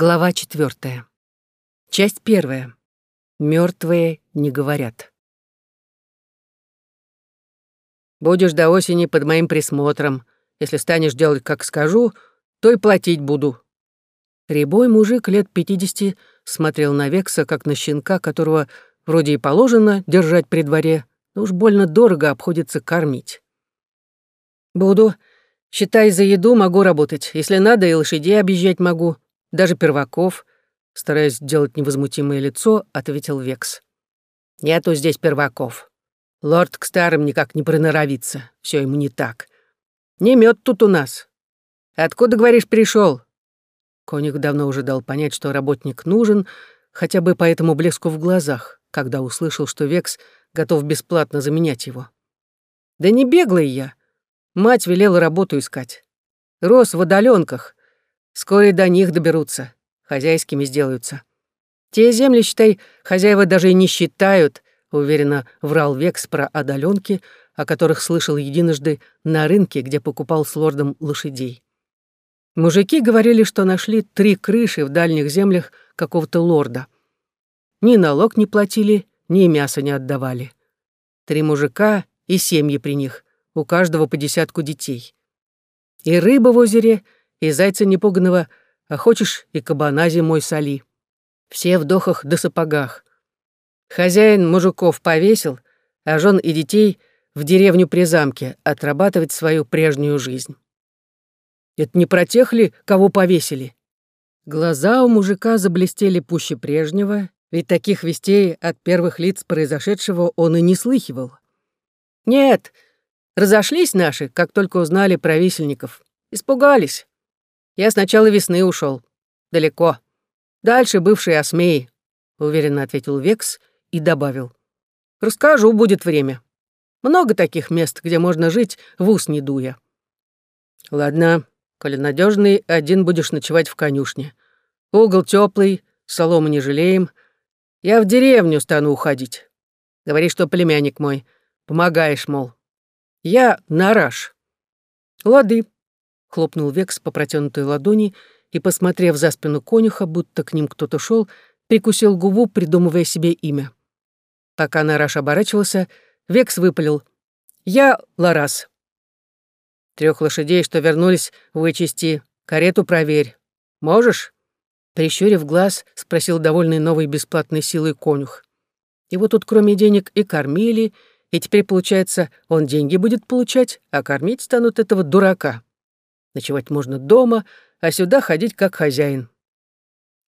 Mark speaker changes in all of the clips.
Speaker 1: Глава четвертая. Часть первая. Мертвые не говорят. Будешь до осени под моим присмотром. Если станешь делать, как скажу, то и платить буду. Рябой мужик лет пятидесяти смотрел на Векса, как на щенка, которого вроде и положено держать при дворе, но уж больно дорого обходится кормить. «Буду. Считай, за еду могу работать. Если надо, и лошадей объезжать могу даже перваков, стараясь сделать невозмутимое лицо, ответил Векс. Нету здесь перваков. Лорд к старым никак не приноровится. Все ему не так. Не мед тут у нас. Откуда, говоришь, пришел? Коник давно уже дал понять, что работник нужен, хотя бы по этому блеску в глазах, когда услышал, что Векс готов бесплатно заменять его. Да не беглый я. Мать велела работу искать. Рос в отдаленках, Скоро и до них доберутся, хозяйскими сделаются. Те земли, считай, хозяева даже и не считают, уверенно врал Векс про одоленки, о которых слышал единожды на рынке, где покупал с лордом лошадей. Мужики говорили, что нашли три крыши в дальних землях какого-то лорда. Ни налог не платили, ни мясо не отдавали. Три мужика и семьи при них, у каждого по десятку детей. И рыба в озере — и зайца непуганного, а хочешь и кабана зимой соли. Все в дохах да сапогах. Хозяин мужиков повесил, а жен и детей в деревню при замке отрабатывать свою прежнюю жизнь. Это не про тех ли, кого повесили? Глаза у мужика заблестели пуще прежнего, ведь таких вестей от первых лиц произошедшего он и не слыхивал. Нет, разошлись наши, как только узнали про висельников. Испугались. Я с начала весны ушел. Далеко. Дальше бывший осмей, уверенно ответил Векс и добавил. Расскажу, будет время. Много таких мест, где можно жить, в ус не дуя. Ладно, коли надежный, один будешь ночевать в конюшне. Угол теплый, соломы не жалеем. Я в деревню стану уходить. Говори, что племянник мой. Помогаешь, мол. Я нараж. Лады, хлопнул Векс по протянутой ладони и, посмотрев за спину конюха, будто к ним кто-то шел, прикусил губу, придумывая себе имя. Пока Нараш оборачивался, Векс выпалил. «Я Ларас». Трех лошадей, что вернулись, вычисти. Карету проверь. Можешь?» Прищурив глаз, спросил довольный новой бесплатной силой конюх. Его тут кроме денег и кормили, и теперь, получается, он деньги будет получать, а кормить станут этого дурака. Ночевать можно дома, а сюда ходить как хозяин».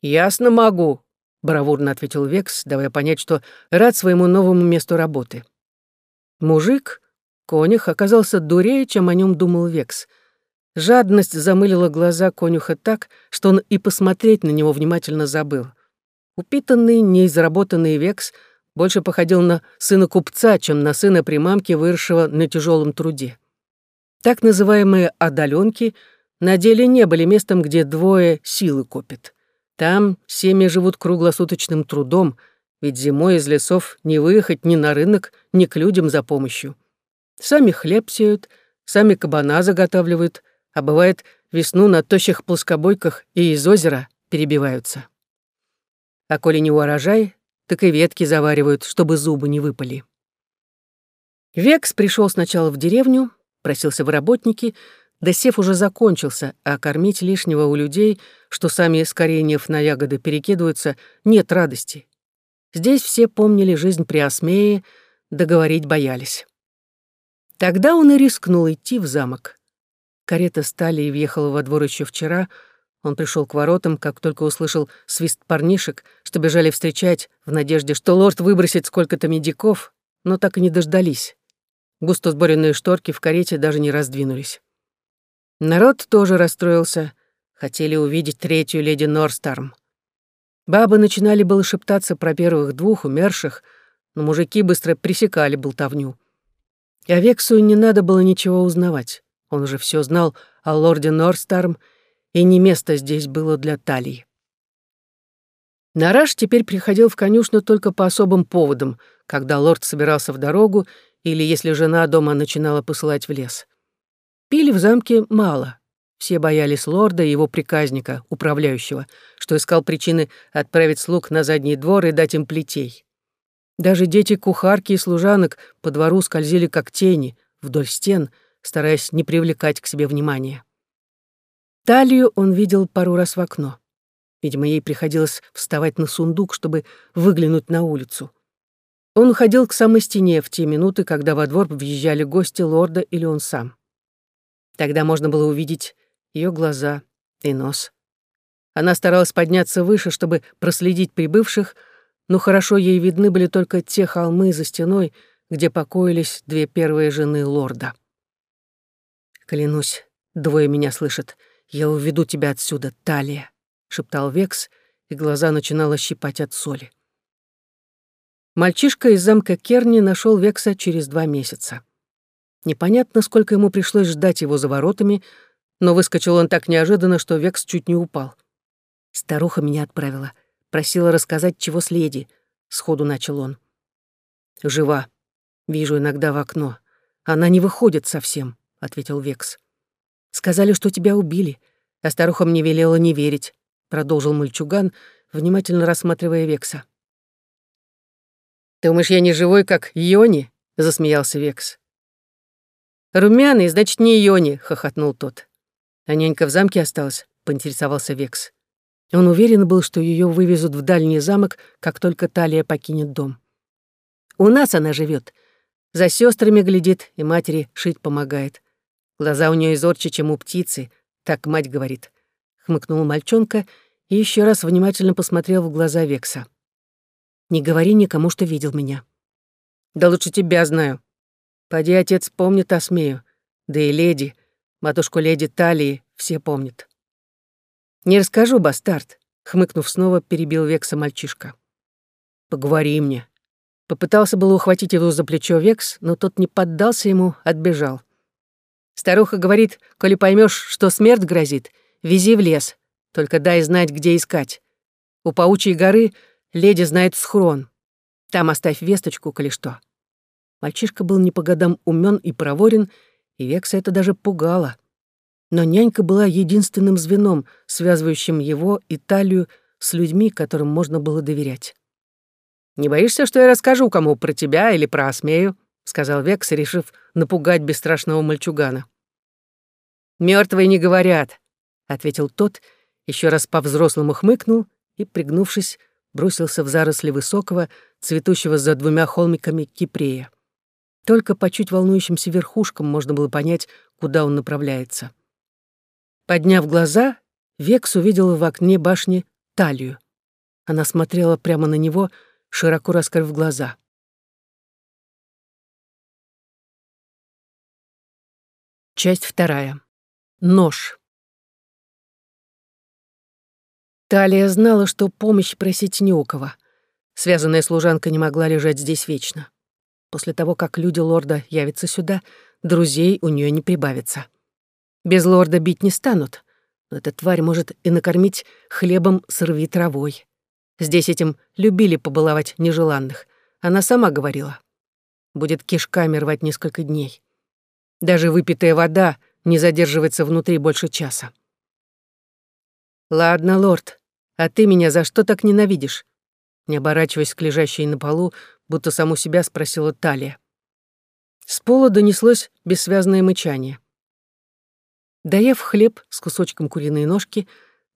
Speaker 1: «Ясно могу», — бравурно ответил Векс, давая понять, что рад своему новому месту работы. Мужик, конюх, оказался дурее, чем о нем думал Векс. Жадность замылила глаза конюха так, что он и посмотреть на него внимательно забыл. Упитанный, неизработанный Векс больше походил на сына купца, чем на сына примамки, выросшего на тяжелом труде. Так называемые «одоленки» на деле не были местом, где двое силы копят. Там семьи живут круглосуточным трудом, ведь зимой из лесов не выехать ни на рынок, ни к людям за помощью. Сами хлеб сеют, сами кабана заготавливают, а бывает, весну на тощих плоскобойках и из озера перебиваются. А коли не урожай, так и ветки заваривают, чтобы зубы не выпали. Векс пришел сначала в деревню, просился в работники, да сев уже закончился, а кормить лишнего у людей, что сами с кореньев на ягоды перекидываются, нет радости. Здесь все помнили жизнь при Осмее, договорить боялись. Тогда он и рискнул идти в замок. Карета стали и въехала во двор еще вчера. Он пришел к воротам, как только услышал свист парнишек, что бежали встречать, в надежде, что лорд выбросит сколько-то медиков, но так и не дождались. Густо сборенные шторки в карете даже не раздвинулись. Народ тоже расстроился. Хотели увидеть третью леди Норстарм. Бабы начинали было шептаться про первых двух умерших, но мужики быстро пресекали болтовню. И Авексу не надо было ничего узнавать. Он уже все знал о лорде Норстарм, и не место здесь было для талии. Нараш теперь приходил в конюшню только по особым поводам, когда лорд собирался в дорогу или если жена дома начинала посылать в лес. Пили в замке мало. Все боялись лорда и его приказника, управляющего, что искал причины отправить слуг на задний двор и дать им плетей. Даже дети кухарки и служанок по двору скользили как тени вдоль стен, стараясь не привлекать к себе внимания. Талию он видел пару раз в окно. Видимо, ей приходилось вставать на сундук, чтобы выглянуть на улицу. Он уходил к самой стене в те минуты, когда во двор въезжали гости лорда или он сам. Тогда можно было увидеть ее глаза и нос. Она старалась подняться выше, чтобы проследить прибывших, но хорошо ей видны были только те холмы за стеной, где покоились две первые жены лорда. «Клянусь, двое меня слышат. Я уведу тебя отсюда, Талия», — шептал Векс, и глаза начинало щипать от соли. Мальчишка из замка Керни нашел Векса через два месяца. Непонятно, сколько ему пришлось ждать его за воротами, но выскочил он так неожиданно, что Векс чуть не упал. Старуха меня отправила. Просила рассказать, чего с леди. Сходу начал он. «Жива. Вижу иногда в окно. Она не выходит совсем», — ответил Векс. «Сказали, что тебя убили, а старуха мне велела не верить», — продолжил мальчуган, внимательно рассматривая Векса. «Думаешь, я не живой, как Йони?» — засмеялся Векс. «Румяный, значит, не Йони», — хохотнул тот. «А нянька в замке осталась?» — поинтересовался Векс. Он уверен был, что ее вывезут в дальний замок, как только Талия покинет дом. «У нас она живет. За сестрами глядит и матери шить помогает. Глаза у нее изорче, чем у птицы, так мать говорит», — хмыкнул мальчонка и еще раз внимательно посмотрел в глаза Векса. «Не говори никому, что видел меня». «Да лучше тебя знаю. Поди, отец помнит Осмею, да и леди, матушку леди Талии все помнят». «Не расскажу, бастард», — хмыкнув снова, перебил Векса мальчишка. «Поговори мне». Попытался было ухватить его за плечо Векс, но тот не поддался ему, отбежал. Старуха говорит, коли поймешь, что смерть грозит, вези в лес, только дай знать, где искать. У паучьей горы леди знает схрон. Там оставь весточку, коли что. Мальчишка был не по годам умен и проворен, и Векса это даже пугало но нянька была единственным звеном, связывающим его и талию с людьми, которым можно было доверять. «Не боишься, что я расскажу кому про тебя или про Осмею?» — сказал Векс, решив напугать бесстрашного мальчугана. «Мёртвые не говорят», — ответил тот, еще раз по-взрослому хмыкнул и, пригнувшись, бросился в заросли высокого, цветущего за двумя холмиками кипрея. Только по чуть волнующимся верхушкам можно было понять, куда он направляется. Подняв глаза, Векс увидел в окне башни талию. Она смотрела прямо на него, широко раскрыв глаза. Часть вторая. Нож. Талия знала, что помощь просить не у кого. Связанная служанка не могла лежать здесь вечно. После того, как люди лорда явятся сюда, друзей у нее не прибавится. Без лорда бить не станут, но эта тварь может и накормить хлебом сорви травой. Здесь этим любили побаловать нежеланных. Она сама говорила. Будет кишками рвать несколько дней. Даже выпитая вода не задерживается внутри больше часа. «Ладно, лорд, а ты меня за что так ненавидишь?» Не оборачиваясь к лежащей на полу, будто саму себя спросила Талия. С пола донеслось бессвязное мычание. Доев хлеб с кусочком куриной ножки,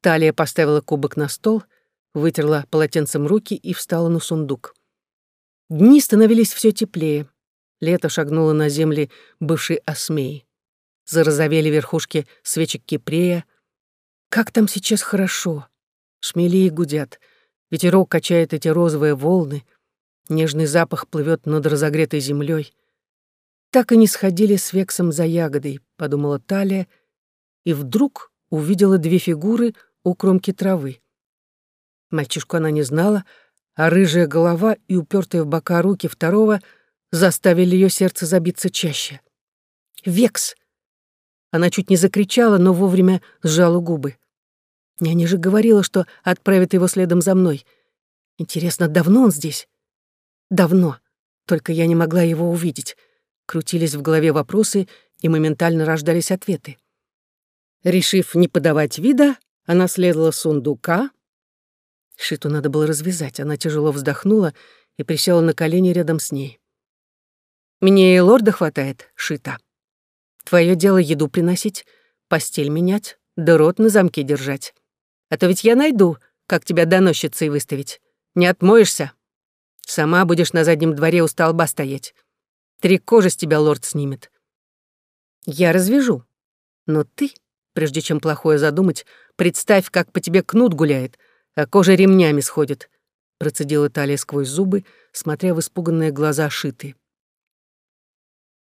Speaker 1: Талия поставила кубок на стол, вытерла полотенцем руки и встала на сундук. Дни становились все теплее. Лето шагнуло на земли бывшей осмеи. Зарозовели верхушки свечек кипрея. Как там сейчас хорошо. Шмели гудят. Ветерок качает эти розовые волны. Нежный запах плывет над разогретой землей. Так и не сходили с Вексом за ягодой, подумала Талия, — и вдруг увидела две фигуры у кромки травы. Мальчишку она не знала, а рыжая голова и упертые в бока руки второго заставили ее сердце забиться чаще. «Векс!» Она чуть не закричала, но вовремя сжала губы. Няня же говорила, что отправит его следом за мной. Интересно, давно он здесь? Давно. Только я не могла его увидеть. Крутились в голове вопросы, и моментально рождались ответы. Решив не подавать вида, она следовала сундука. Шиту надо было развязать. Она тяжело вздохнула и присела на колени рядом с ней. «Мне и лорда хватает, Шита. Твое дело еду приносить, постель менять, да рот на замке держать. А то ведь я найду, как тебя доносчицей выставить. Не отмоешься. Сама будешь на заднем дворе у столба стоять. Три кожи с тебя лорд снимет. Я развяжу. Но ты, прежде чем плохое задумать, представь, как по тебе кнут гуляет, а кожа ремнями сходит. Процедила Талия сквозь зубы, смотря в испуганные глаза Шиты.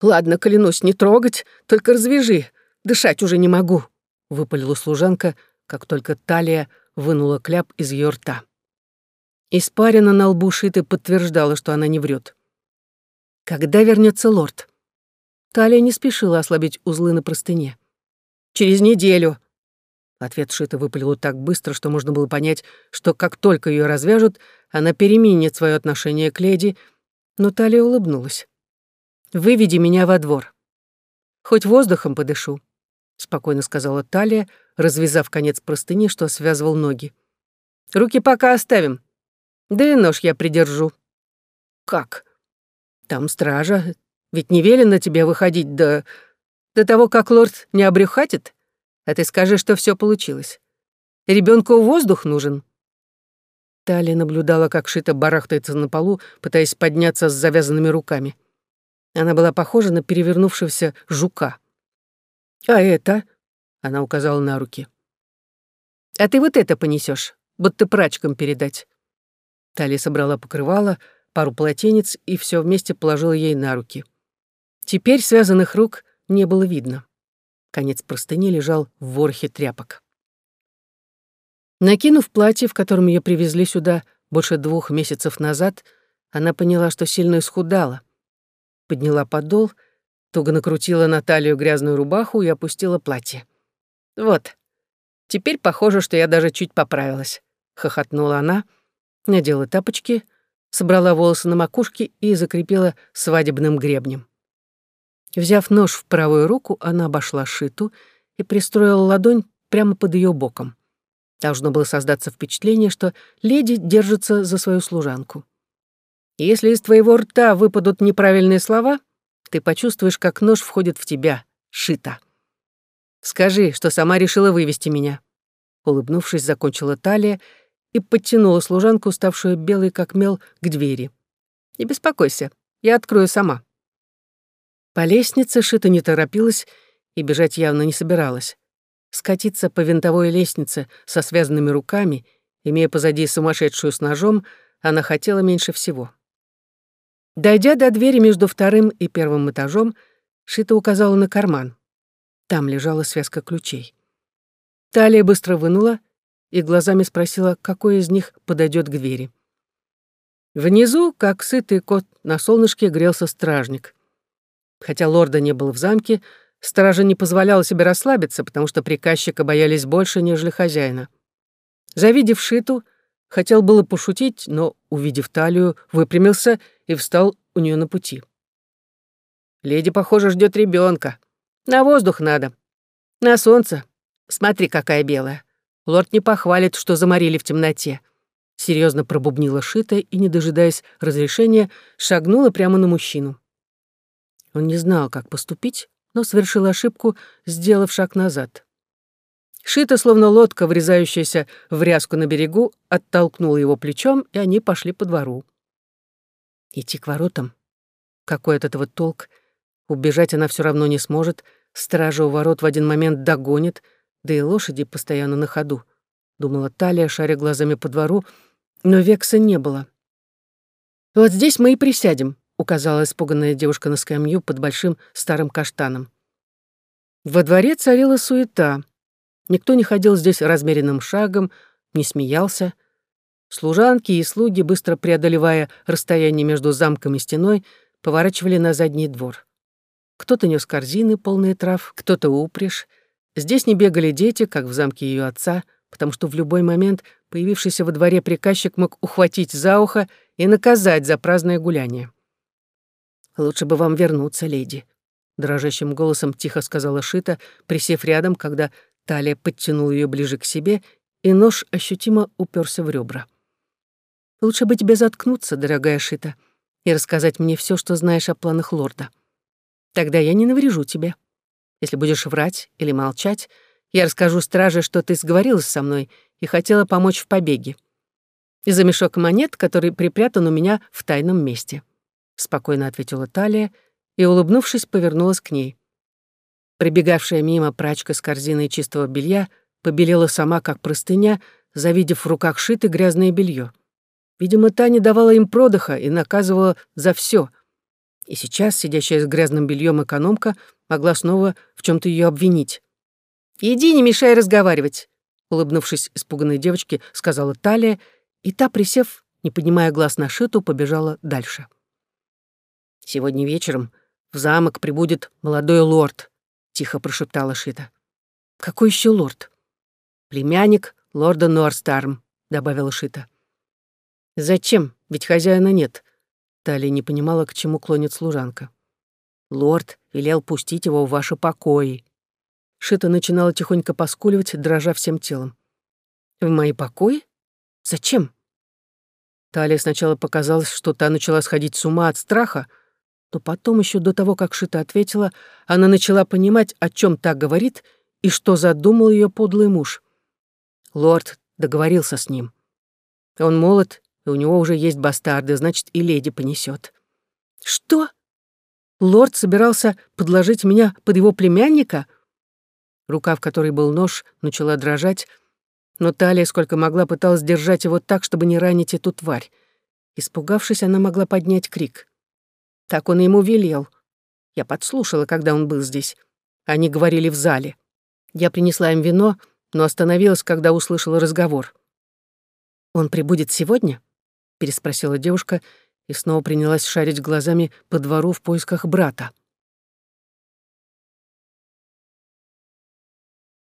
Speaker 1: «Ладно, клянусь, не трогать, только развяжи. Дышать уже не могу», — выпалила служанка, как только Талия вынула кляп из ее рта. Испарина на лбу Шиты подтверждала, что она не врет. «Когда вернется лорд?» Талия не спешила ослабить узлы на простыне. «Через неделю». Ответ Шита выпалил так быстро, что можно было понять, что как только ее развяжут, она переменит свое отношение к леди, но Талия улыбнулась. «Выведи меня во двор. Хоть воздухом подышу», — спокойно сказала Талия, развязав конец простыни, что связывал ноги. «Руки пока оставим. Да и нож я придержу». «Как?» «Там стража. Ведь не велено тебе выходить до... до того, как лорд не обрюхатит. А ты скажи, что все получилось. Ребенку воздух нужен». Талия наблюдала, как Шита барахтается на полу, пытаясь подняться с завязанными руками. Она была похожа на перевернувшегося жука. «А это?» Она указала на руки. «А ты вот это понесешь, будто прачкам передать». Талия собрала покрывало, пару полотенец и все вместе положила ей на руки. Теперь связанных рук не было видно. Конец простыни лежал в ворхе тряпок. Накинув платье, в котором ее привезли сюда больше двух месяцев назад, она поняла, что сильно исхудала. Подняла подол, туго накрутила на талию грязную рубаху и опустила платье. «Вот, теперь похоже, что я даже чуть поправилась», — хохотнула она, надела тапочки, собрала волосы на макушке и закрепила свадебным гребнем. Взяв нож в правую руку, она обошла Шиту и пристроила ладонь прямо под ее боком. Должно было создаться впечатление, что леди держится за свою служанку. если из твоего рта выпадут неправильные слова, ты почувствуешь, как нож входит в тебя, Шита. Скажи, что сама решила вывести меня». Улыбнувшись, закончила талия и подтянула служанку, ставшую белой как мел, к двери. «Не беспокойся, я открою сама». По лестнице Шита не торопилась и бежать явно не собиралась. Скатиться по винтовой лестнице со связанными руками, имея позади сумасшедшую с ножом, она хотела меньше всего. Дойдя до двери между вторым и первым этажом, Шита указала на карман. Там лежала связка ключей. Талия быстро вынула и глазами спросила, какой из них подойдет к двери. Внизу, как сытый кот, на солнышке грелся стражник. Хотя лорда не было в замке, стража не позволяла себе расслабиться, потому что приказчика боялись больше, нежели хозяина. Завидев Шиту, хотел было пошутить, но, увидев талию, выпрямился и встал у нее на пути. «Леди, похоже, ждет ребенка. На воздух надо. На солнце. Смотри, какая белая. Лорд не похвалит, что заморили в темноте. Серьезно пробубнила Шита и, не дожидаясь разрешения, шагнула прямо на мужчину. Он не знал, как поступить, но совершил ошибку, сделав шаг назад. Шита, словно лодка, врезающаяся в ряску на берегу, оттолкнула его плечом, и они пошли по двору. Идти к воротам? Какой от этого толк? Убежать она все равно не сможет — Стража у ворот в один момент догонит, да и лошади постоянно на ходу. Думала Талия, шаря глазами по двору, но Векса не было. «Вот здесь мы и присядем», — указала испуганная девушка на скамью под большим старым каштаном. Во дворе царила суета. Никто не ходил здесь размеренным шагом, не смеялся. Служанки и слуги, быстро преодолевая расстояние между замком и стеной, поворачивали на задний двор. Кто-то нес корзины, полные трав, кто-то упряжь. Здесь не бегали дети, как в замке ее отца, потому что в любой момент появившийся во дворе приказчик мог ухватить за ухо и наказать за праздное гуляние. «Лучше бы вам вернуться, леди», — дрожащим голосом тихо сказала Шита, присев рядом, когда Талия подтянула ее ближе к себе, и нож ощутимо уперся в ребра. «Лучше бы тебе заткнуться, дорогая Шита, и рассказать мне все, что знаешь о планах лорда. Тогда я не наврежу тебе. Если будешь врать или молчать, я расскажу страже, что ты сговорилась со мной и хотела помочь в побеге. И за мешок монет, который припрятан у меня в тайном месте», — спокойно ответила Талия и, улыбнувшись, повернулась к ней. Прибегавшая мимо прачка с корзиной чистого белья побелела сама, как простыня, завидев в руках шито грязное белье. Видимо, та не давала им продыха и наказывала за все. И сейчас, сидящая с грязным бельем экономка, могла снова в чем то ее обвинить. «Иди, не мешай разговаривать», — улыбнувшись испуганной девочке, сказала Талия, и та, присев, не поднимая глаз на Шиту, побежала дальше. «Сегодня вечером в замок прибудет молодой лорд», тихо прошептала Шита. «Какой еще лорд?» «Племянник лорда Норстарм», — добавила Шита. «Зачем? Ведь хозяина нет». Талия не понимала, к чему клонит служанка. «Лорд велел пустить его в ваши покои». Шита начинала тихонько поскуливать, дрожа всем телом. «В мои покои? Зачем?» Талия сначала показалось, что та начала сходить с ума от страха, то потом, еще до того, как Шита ответила, она начала понимать, о чем так говорит и что задумал ее подлый муж. Лорд договорился с ним. Он молод, и у него уже есть бастарды, значит, и леди понесет. Что? Лорд собирался подложить меня под его племянника? Рука, в которой был нож, начала дрожать, но Талия, сколько могла, пыталась держать его так, чтобы не ранить эту тварь. Испугавшись, она могла поднять крик. Так он ему велел. Я подслушала, когда он был здесь. Они говорили в зале. Я принесла им вино, но остановилась, когда услышала разговор. «Он прибудет сегодня?» — переспросила девушка и снова принялась шарить глазами по двору в поисках брата.